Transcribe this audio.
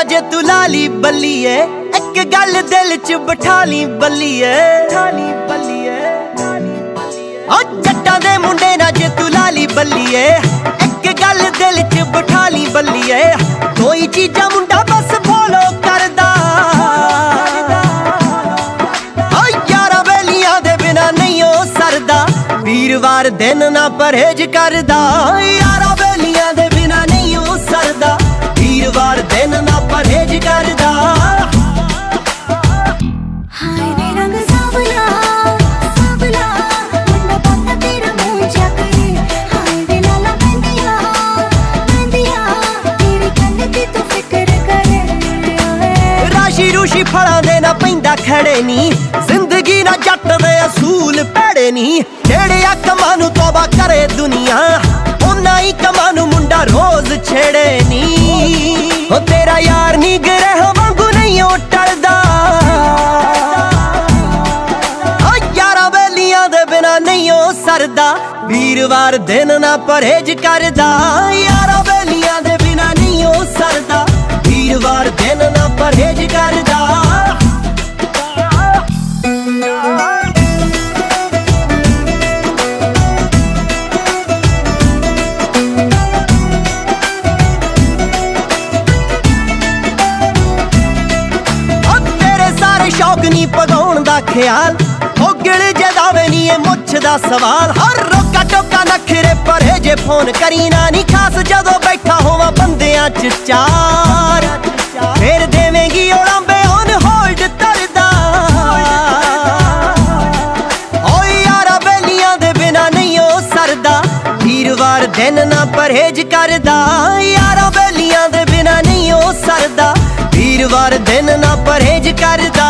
ਨਾ ਜੇ ਤੂੰ ਲਾਲੀ ਬੱਲੀਏ, ਇੱਕ ਗੱਲ ਦਿਲ 'ਚ ਬਿਠਾ ਲਈ ਬੱਲੀਏ। ਠਾਲੀ ਬੱਲੀਏ ਓ ਜੱਟਾਂ ਦੇ ਮੁੰਡੇ ਨਾ ਜੇ ਤੂੰ ਲਾਲੀ ਬੱਲੀਏ, ਇੱਕ ਗੱਲ ਦਿਲ 'ਚ ਬਿਠਾ ਲਈ ਬੱਲੀਏ। ਕੋਈ ਚੀਜ਼ਾਂ ਮੁੰਡਾ ਬਸ ਫੋਲੋ ਕਰਦਾ। ਓ ਯਾਰਾ ਵੇਲੀਆਂ ਦੇ ਬਿਨਾ ਨਹੀਂ ਉਹ ਸਰਦਾ। ਵੀਰਵਾਰ ਦਿਨ ਨਾ ਪਰਹੇਜ ਕਰਦਾ। ਫਲਾਂ ਦੇ ਨਾ ਪੈਂਦਾ ਖੜੇ ਨੀ। ਜ਼ਿੰਦਗੀ ਨਾ ਜੱਟ ਦੇ ਅਸੂਲ ਭੜੇ ਨੀ। ਜਿਹੜੇ ਕਮਾਂ ਨੂੰ ਤੋਬਾ ਕਰੇ ਦੁਨੀਆ, ਉਹਨਾਂ ਹੀ ਕਮਾਂ ਨੂੰ ਮੁੰਡਾ ਰੋਜ਼ ਛੇੜੇ ਨੀ। ਹੋ ਤੇਰਾ ਯਾਰ ਨੀ ਗਰਹ ਵਾਂਗੂ ਨਹੀਂ ਉਹ ਟਲਦਾ। ਓ ਯਾਰਾਂ ਵੇਲੀਆਂ ਦੇ ਬਿਨਾ ਨਹੀਂ ਉਹ ਸਰਦਾ। ਵੀਰਵਾਰ ਦਿਨ ਨਾ ਪਰਹੇਜ ਕਰਦਾ। ਯਾਰਾਂ ਵੇਲੀਆਂ ਦੇ ਬਿਨਾ ਨਹੀਂ ਉਹ ਸਰਦਾ। ਵੀਰਵਾਰ ਦਿਨ ਨਾ ਪਰਹੇਜ ਕਰਦਾ। ਸ਼ੌਕ ਨਹੀਂ ਪਗਾਉਣ ਦਾ ਖਿਆਲ। ਉਹ ਗਿਲ ਜਦਾਵੇ ਨਹੀਂ, ਇਹ ਮੁੱਛ ਦਾ ਸਵਾਲ। ਹਰ ਰੋਕਾ ਟੋਕਾ ਨਖਰੇ ਪਰੇ ਜੇ ਫੋਨ ਕਰੀ ਨਾ ਨਹੀਂ ਖਾਸ ਜਦੋਂ ਬੈਠਾ ਹੋਵਾਂ ਬੰਦਿਆਂ ਚ ਚਾਰ। ਫੇਰ ਦੇਵੇਂਗੀ ਔਲਾਂਬੇ ਔਨ ਹੋਲਡ ਤਰਦਾ। ਓਏ ਯਾਰਾ ਬੇਲੀਆਂ ਦੇ ਬਿਨਾ ਨਹੀਂ ਉਹ ਸਰਦਾ। ਵੀਰਵਾਰ ਦਿਨ ਨਾ ਪਰਹੇਜ ਕਰਦਾ। ਯਾਰਾ ਬੇਲੀਆਂ ਦੇ ਬਿਨਾ ਨਹੀਂ ਉਹ ਸਰਦਾ। ਵੀਰਵਾਰ ਦਿਨ ਨਾ ਪਰਹੇਜ ਕਰਦਾ।